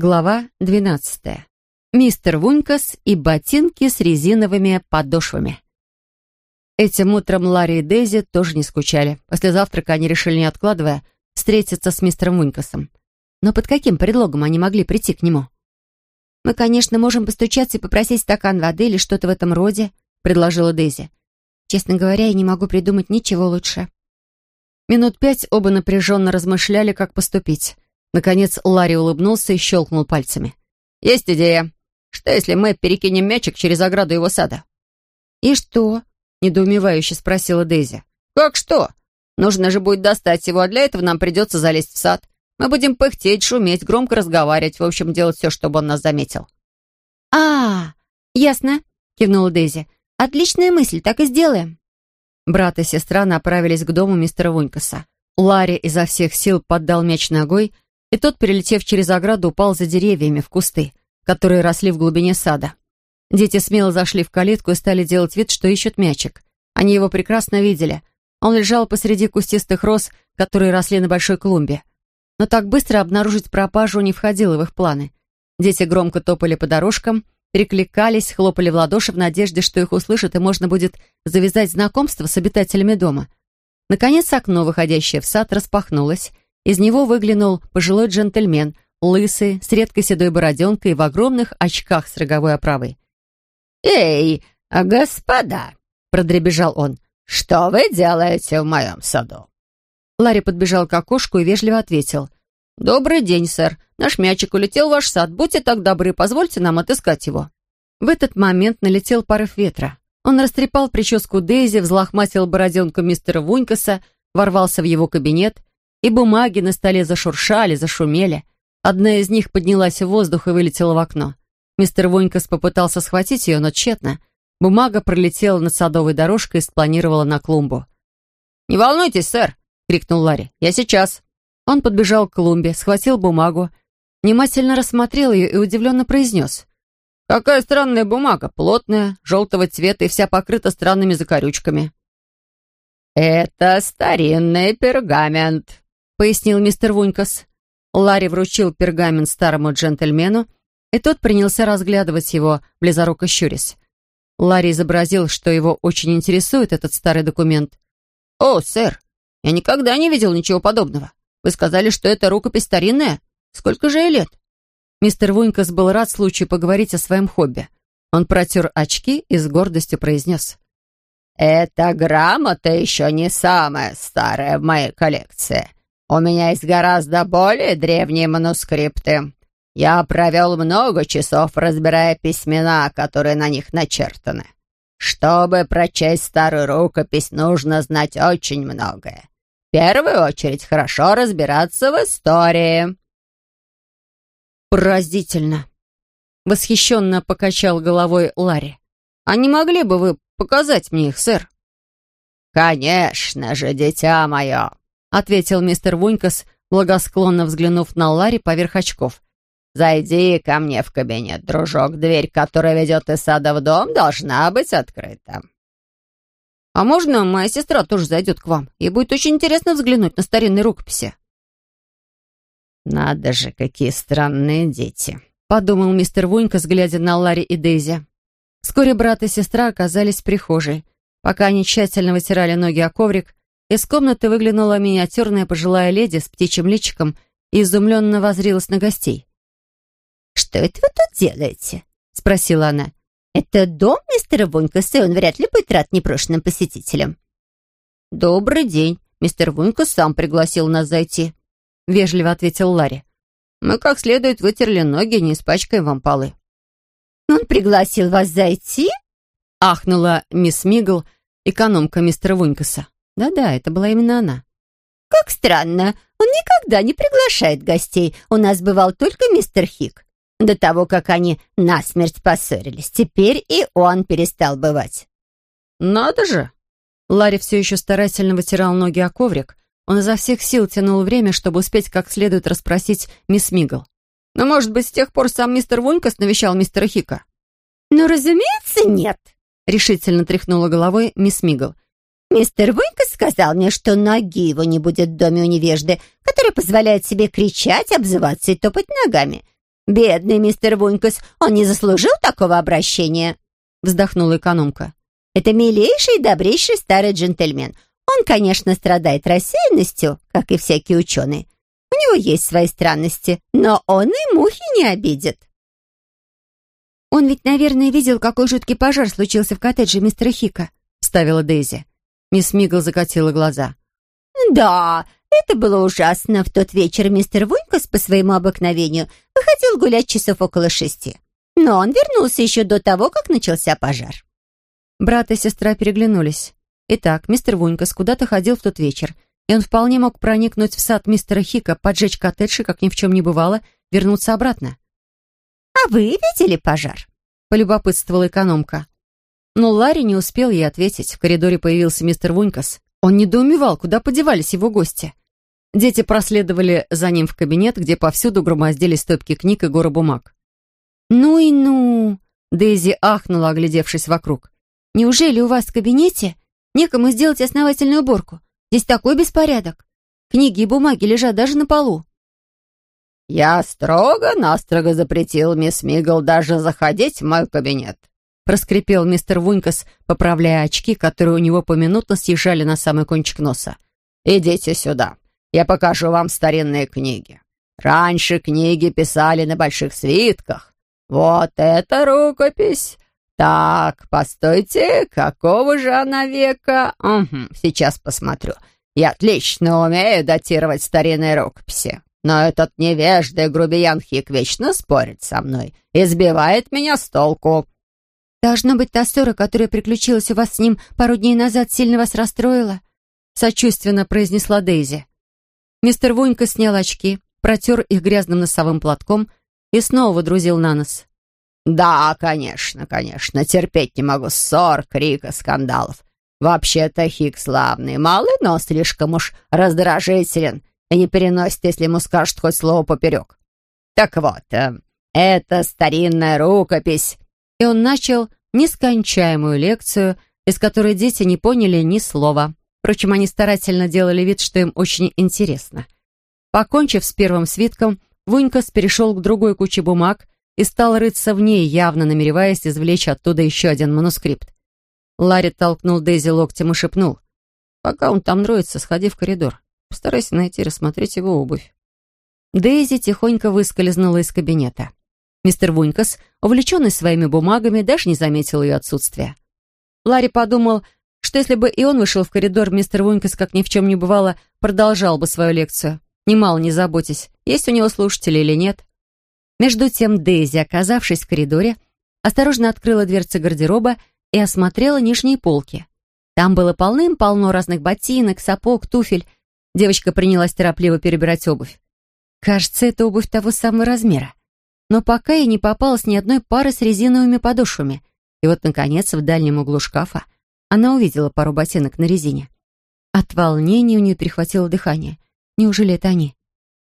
Глава 12. Мистер Вункас и ботинки с резиновыми подошвами. Этим утром Ларри и Дейзи тоже не скучали. После завтрака они решили, не откладывая, встретиться с мистером Вункасом. Но под каким предлогом они могли прийти к нему? «Мы, конечно, можем постучаться и попросить стакан воды или что-то в этом роде», — предложила Дейзи. «Честно говоря, я не могу придумать ничего лучше». Минут пять оба напряженно размышляли, как поступить. Наконец Ларри улыбнулся и щелкнул пальцами. «Есть идея. Что, если мы перекинем мячик через ограду его сада?» «И что?» — недоумевающе спросила Дейзи. «Как что? Нужно же будет достать его, а для этого нам придется залезть в сад. Мы будем пыхтеть, шуметь, громко разговаривать, в общем, делать все, чтобы он нас заметил». «А, ясно», — кивнула Дейзи. «Отличная мысль, так и сделаем». Брат и сестра направились к дому мистера Вунькаса. Ларри изо всех сил поддал мяч ногой — и тот, перелетев через ограду, упал за деревьями в кусты, которые росли в глубине сада. Дети смело зашли в калитку и стали делать вид, что ищут мячик. Они его прекрасно видели. Он лежал посреди кустистых роз, которые росли на большой клумбе. Но так быстро обнаружить пропажу не входило в их планы. Дети громко топали по дорожкам, перекликались, хлопали в ладоши в надежде, что их услышат и можно будет завязать знакомство с обитателями дома. Наконец окно, выходящее в сад, распахнулось, из него выглянул пожилой джентльмен, лысый, с редкой седой бороденкой и в огромных очках с роговой оправой. «Эй, господа!» — продребежал он. «Что вы делаете в моем саду?» Ларри подбежал к окошку и вежливо ответил. «Добрый день, сэр. Наш мячик улетел в ваш сад. Будьте так добры, позвольте нам отыскать его». В этот момент налетел порыв ветра. Он растрепал прическу Дейзи, взлохматил бороденку мистера Вунькаса, ворвался в его кабинет и бумаги на столе зашуршали, зашумели. Одна из них поднялась в воздух и вылетела в окно. Мистер Вонькас попытался схватить ее, но тщетно. Бумага пролетела над садовой дорожкой и спланировала на клумбу. «Не волнуйтесь, сэр!» — крикнул Ларри. «Я сейчас!» Он подбежал к клумбе, схватил бумагу, внимательно рассмотрел ее и удивленно произнес. «Какая странная бумага, плотная, желтого цвета и вся покрыта странными закорючками». «Это старинный пергамент», пояснил мистер Вунькас. Ларри вручил пергамент старому джентльмену, и тот принялся разглядывать его, близоруко щурясь. Ларри изобразил, что его очень интересует этот старый документ. «О, сэр, я никогда не видел ничего подобного. Вы сказали, что это рукопись старинная? Сколько же ей лет?» Мистер Вунькас был рад случаю поговорить о своем хобби. Он протер очки и с гордостью произнес. «Эта грамота еще не самая старая в моей коллекции. У меня есть гораздо более древние манускрипты. Я провел много часов, разбирая письмена, которые на них начертаны. Чтобы прочесть старую рукопись, нужно знать очень многое. В первую очередь, хорошо разбираться в истории». «Поразительно!» — восхищенно покачал головой Ларри. «А не могли бы вы показать мне их, сэр?» «Конечно же, дитя мое!» — ответил мистер Вунькас, благосклонно взглянув на Ларри поверх очков. «Зайди ко мне в кабинет, дружок. Дверь, которая ведет из сада в дом, должна быть открыта». «А можно моя сестра тоже зайдет к вам? Ей будет очень интересно взглянуть на старинные рукописи». «Надо же, какие странные дети», — подумал мистер Вунькас, глядя на Ларри и Дейзи. Вскоре брат и сестра оказались в прихожей. Пока они тщательно вытирали ноги о коврик, из комнаты выглянула миниатюрная пожилая леди с птичьим личиком и изумленно возрилась на гостей. «Что это вы тут делаете?» — спросила она. «Это дом мистера Вунькаса, и он вряд ли будет рад непрошенным посетителям». «Добрый день. Мистер Вунькас сам пригласил нас зайти», — вежливо ответил Ларри. «Мы как следует вытерли ноги, не испачкаем вам полы». «Он пригласил вас зайти?» — ахнула мисс Мигл, экономка мистера Вунькаса. Да-да, это была именно она. «Как странно. Он никогда не приглашает гостей. У нас бывал только мистер Хик. До того, как они насмерть поссорились. Теперь и он перестал бывать». «Надо же!» Ларри все еще старательно вытирал ноги о коврик. Он изо всех сил тянул время, чтобы успеть как следует расспросить мисс Мигл. «Но, может быть, с тех пор сам мистер Вунькас навещал мистера Хика?» «Ну, разумеется, нет», — решительно тряхнула головой мисс Мигл. Мистер Вынькас сказал мне, что ноги его не будет в доме у невежды, который позволяет себе кричать, обзываться и топать ногами. «Бедный мистер Вунькас, он не заслужил такого обращения», — вздохнула экономка. «Это милейший и добрейший старый джентльмен. Он, конечно, страдает рассеянностью, как и всякие ученые. У него есть свои странности, но он и мухи не обидит». «Он ведь, наверное, видел, какой жуткий пожар случился в коттедже мистера Хика», — ставила Дейзи. Мисс Мигл закатила глаза. «Да, это было ужасно. В тот вечер мистер Вунькас по своему обыкновению выходил гулять часов около шести. Но он вернулся еще до того, как начался пожар». Брат и сестра переглянулись. Итак, мистер Вунькас куда-то ходил в тот вечер, и он вполне мог проникнуть в сад мистера Хика, поджечь коттедж и, как ни в чем не бывало, вернуться обратно. «А вы видели пожар?» — полюбопытствовала экономка. Но Ларри не успел ей ответить. В коридоре появился мистер Вунькас. Он недоумевал, куда подевались его гости. Дети проследовали за ним в кабинет, где повсюду громоздились стопки книг и горы бумаг. «Ну и ну!» Дейзи ахнула, оглядевшись вокруг. «Неужели у вас в кабинете некому сделать основательную уборку? Здесь такой беспорядок. Книги и бумаги лежат даже на полу». «Я строго-настрого запретил мисс Мигл даже заходить в мой кабинет», проскрипел мистер Вунькас, поправляя очки, которые у него поминутно съезжали на самый кончик носа. «Идите сюда, я покажу вам старинные книги. Раньше книги писали на больших свитках. Вот эта рукопись. Так, постойте, какого же она века? Угу, сейчас посмотрю. Я отлично умею датировать старинные рукописи. Но этот невежда грубиян Хик вечно спорит со мной и сбивает меня с толку. «Должно быть, та ссора, которая приключилась у вас с ним пару дней назад, сильно вас расстроила?» Сочувственно произнесла Дейзи. Мистер Вунька снял очки, протер их грязным носовым платком и снова водрузил на нос. «Да, конечно, конечно. Терпеть не могу ссор, крика, скандалов. Вообще-то Хик славный, малый, но слишком уж раздражителен и не переносит, если ему скажут хоть слово поперек. Так вот, э, это старинная рукопись и он начал нескончаемую лекцию, из которой дети не поняли ни слова. Впрочем, они старательно делали вид, что им очень интересно. Покончив с первым свитком, Вунькас перешел к другой куче бумаг и стал рыться в ней, явно намереваясь извлечь оттуда еще один манускрипт. Ларри толкнул Дейзи локтем и шепнул. «Пока он там роется, сходи в коридор. Постарайся найти и рассмотреть его обувь». Дейзи тихонько выскользнула из кабинета. Мистер Вунькас, увлеченный своими бумагами, даже не заметил ее отсутствия. Ларри подумал, что если бы и он вышел в коридор, мистер Вунькас, как ни в чем не бывало, продолжал бы свою лекцию, немало не заботясь, есть у него слушатели или нет. Между тем Дейзи, оказавшись в коридоре, осторожно открыла дверцы гардероба и осмотрела нижние полки. Там было полным-полно разных ботинок, сапог, туфель. Девочка принялась торопливо перебирать обувь. Кажется, это обувь того самого размера но пока ей не попалось ни одной пары с резиновыми подошвами. И вот, наконец, в дальнем углу шкафа она увидела пару ботинок на резине. От волнения у нее перехватило дыхание. Неужели это они?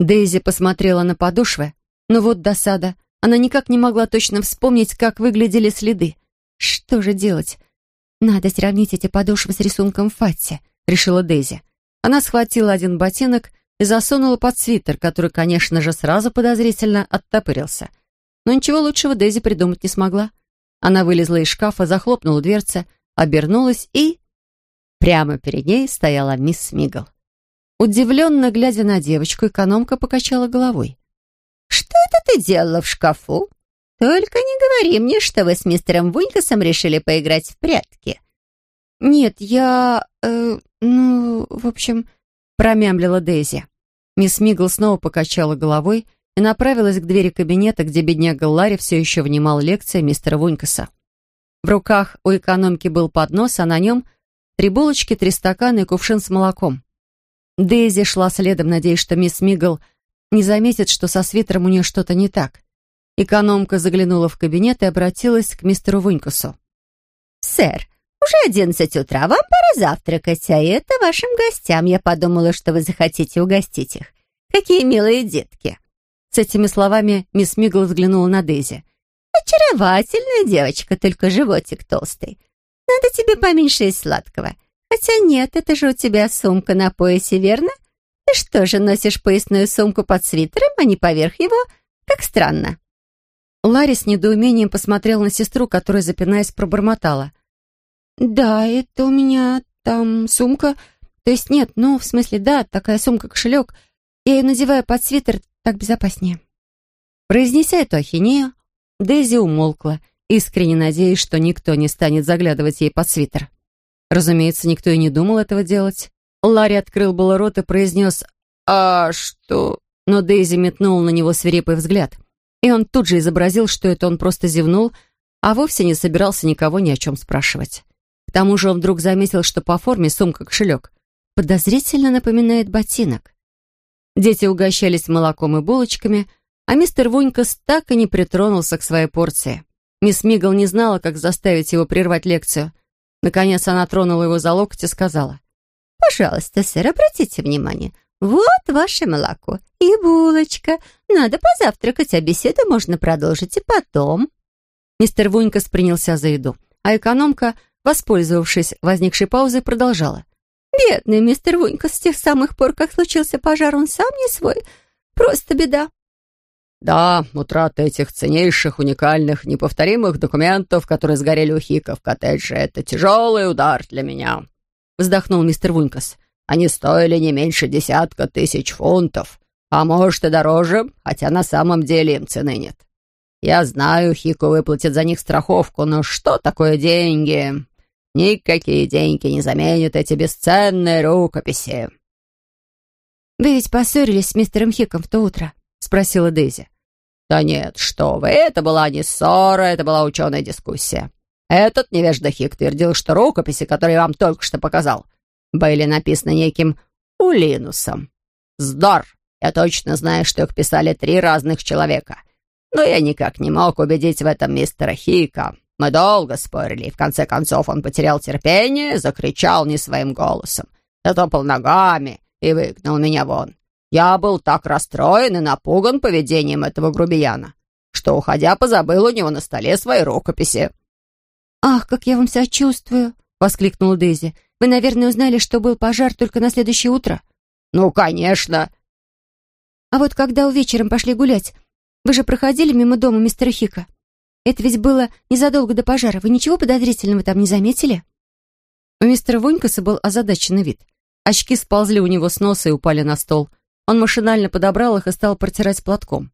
Дейзи посмотрела на подошвы, но вот досада. Она никак не могла точно вспомнить, как выглядели следы. Что же делать? Надо сравнить эти подошвы с рисунком Фатти, решила Дейзи. Она схватила один ботинок засунула под свитер, который, конечно же, сразу подозрительно оттопырился. Но ничего лучшего Дейзи придумать не смогла. Она вылезла из шкафа, захлопнула дверцы, обернулась и... Прямо перед ней стояла мисс Мигл. Удивленно глядя на девочку, экономка покачала головой. «Что это ты делала в шкафу? Только не говори мне, что вы с мистером Вунькасом решили поиграть в прятки». «Нет, я... Э, ну, в общем...» промямлила Дейзи. Мисс Мигл снова покачала головой и направилась к двери кабинета, где бедняга Ларри все еще внимал лекции мистера Вунькаса. В руках у экономки был поднос, а на нем три булочки, три стакана и кувшин с молоком. Дейзи шла следом, надеясь, что мисс Мигл не заметит, что со свитером у нее что-то не так. Экономка заглянула в кабинет и обратилась к мистеру Вунькасу. «Сэр, уже одиннадцать утра, вам пора завтракать, а это вашим гостям. Я подумала, что вы захотите угостить их. Какие милые детки!» С этими словами мисс Мигл взглянула на Дейзи. «Очаровательная девочка, только животик толстый. Надо тебе поменьше из сладкого. Хотя нет, это же у тебя сумка на поясе, верно? Ты что же, носишь поясную сумку под свитером, а не поверх его? Как странно». Ларри с недоумением посмотрел на сестру, которая, запинаясь, пробормотала. «Да, это у меня там сумка. То есть нет, ну, в смысле, да, такая сумка-кошелек. Я ее надеваю под свитер, так безопаснее». Произнеся эту ахинею, Дейзи умолкла, искренне надеясь, что никто не станет заглядывать ей под свитер. Разумеется, никто и не думал этого делать. Ларри открыл было рот и произнес «А что?» Но Дейзи метнула на него свирепый взгляд, и он тут же изобразил, что это он просто зевнул, а вовсе не собирался никого ни о чем спрашивать. Тому же он вдруг заметил, что по форме сумка-кошелек подозрительно напоминает ботинок. Дети угощались молоком и булочками, а мистер Вунькас так и не притронулся к своей порции. Мисс Мигл не знала, как заставить его прервать лекцию. Наконец она тронула его за локоть и сказала. «Пожалуйста, сэр, обратите внимание. Вот ваше молоко и булочка. Надо позавтракать, а беседу можно продолжить и потом». Мистер Вунькас принялся за еду, а экономка, воспользовавшись возникшей паузой, продолжала. «Бедный мистер Вунькас с тех самых пор, как случился пожар, он сам не свой. Просто беда. Да, утрата этих ценнейших, уникальных, неповторимых документов, которые сгорели у Хика в коттедже, это тяжелый удар для меня», — вздохнул мистер Вунькас. «Они стоили не меньше десятка тысяч фунтов, а может и дороже, хотя на самом деле им цены нет. Я знаю, Хику выплатит за них страховку, но что такое деньги? Никакие деньги не заменят эти бесценные рукописи». «Вы ведь поссорились с мистером Хиком в то утро?» — спросила Дейзи. «Да нет, что вы, это была не ссора, это была ученая дискуссия. Этот невежда Хик твердил, что рукописи, которые я вам только что показал, были написаны неким Улинусом. Здор! Я точно знаю, что их писали три разных человека. Но я никак не мог убедить в этом мистера Хика. Мы долго спорили, и в конце концов он потерял терпение, закричал не своим голосом, затопал ногами и выгнал меня вон. Я был так расстроен и напуган поведением этого грубияна, что, уходя, позабыл у него на столе свои рукописи». «Ах, как я вам сочувствую!» — воскликнула Дейзи. «Вы, наверное, узнали, что был пожар только на следующее утро?» «Ну, конечно!» «А вот когда вечером пошли гулять, вы же проходили мимо дома мистера Хика? Это ведь было незадолго до пожара. Вы ничего подозрительного там не заметили?» У мистера Вонькаса был озадаченный вид. Очки сползли у него с носа и упали на стол — он машинально подобрал их и стал протирать платком.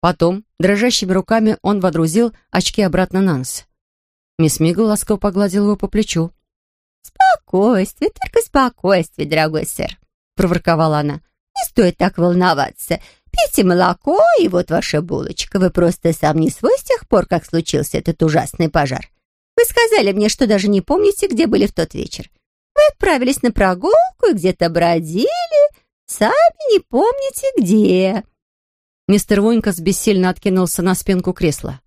Потом, дрожащими руками, он водрузил очки обратно на нос. Мисс Мигл ласково погладил его по плечу. «Спокойствие, только спокойствие, дорогой сэр», — проворковала она. «Не стоит так волноваться. Пейте молоко, и вот ваша булочка. Вы просто сам не свой с тех пор, как случился этот ужасный пожар. Вы сказали мне, что даже не помните, где были в тот вечер. Вы отправились на прогулку и где-то бродили, Сами не помните, где». Мистер Войнкас бессильно откинулся на спинку кресла.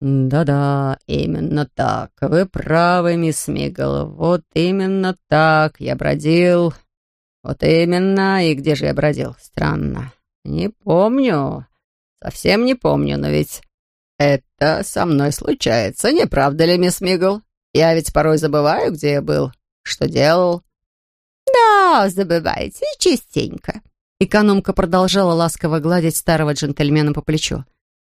«Да-да, именно так. Вы правы, мисс Мигл. Вот именно так я бродил. Вот именно. И где же я бродил? Странно. Не помню. Совсем не помню, но ведь это со мной случается, не правда ли, мисс Мигл? Я ведь порой забываю, где я был, что делал. «Да, забываете, частенько». Экономка продолжала ласково гладить старого джентльмена по плечу.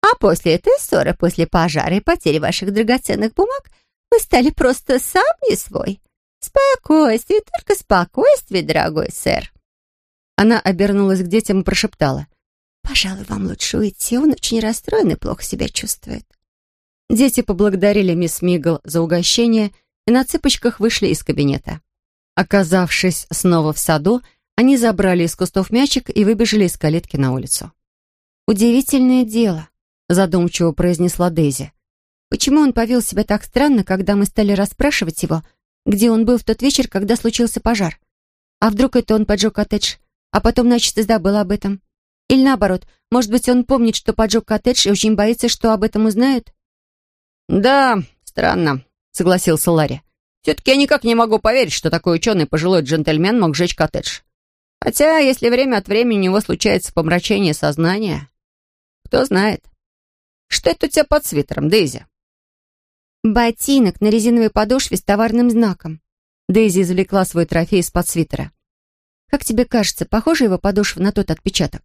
«А после этой ссоры, после пожара и потери ваших драгоценных бумаг, вы стали просто сам не свой. Спокойствие, только спокойствие, дорогой сэр». Она обернулась к детям и прошептала. «Пожалуй, вам лучше уйти, он очень расстроен и плохо себя чувствует». Дети поблагодарили мисс Мигл за угощение и на цыпочках вышли из кабинета. Оказавшись снова в саду, они забрали из кустов мячик и выбежали из калитки на улицу. «Удивительное дело», — задумчиво произнесла Дейзи. «Почему он повел себя так странно, когда мы стали расспрашивать его, где он был в тот вечер, когда случился пожар? А вдруг это он поджег коттедж, а потом начисто забыл об этом? Или наоборот, может быть, он помнит, что поджег коттедж и очень боится, что об этом узнают?» «Да, странно», — согласился Ларри. Все-таки я никак не могу поверить, что такой ученый пожилой джентльмен мог сжечь коттедж. Хотя, если время от времени у него случается помрачение сознания, кто знает. Что это у тебя под свитером, Дейзи? Ботинок на резиновой подошве с товарным знаком. Дейзи извлекла свой трофей из-под свитера. Как тебе кажется, похожа его подошва на тот отпечаток?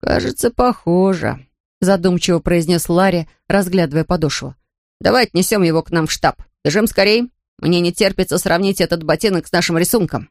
Кажется, похоже. задумчиво произнес Ларри, разглядывая подошву. «Давай отнесем его к нам в штаб. Бежим скорей. Мне не терпится сравнить этот ботинок с нашим рисунком».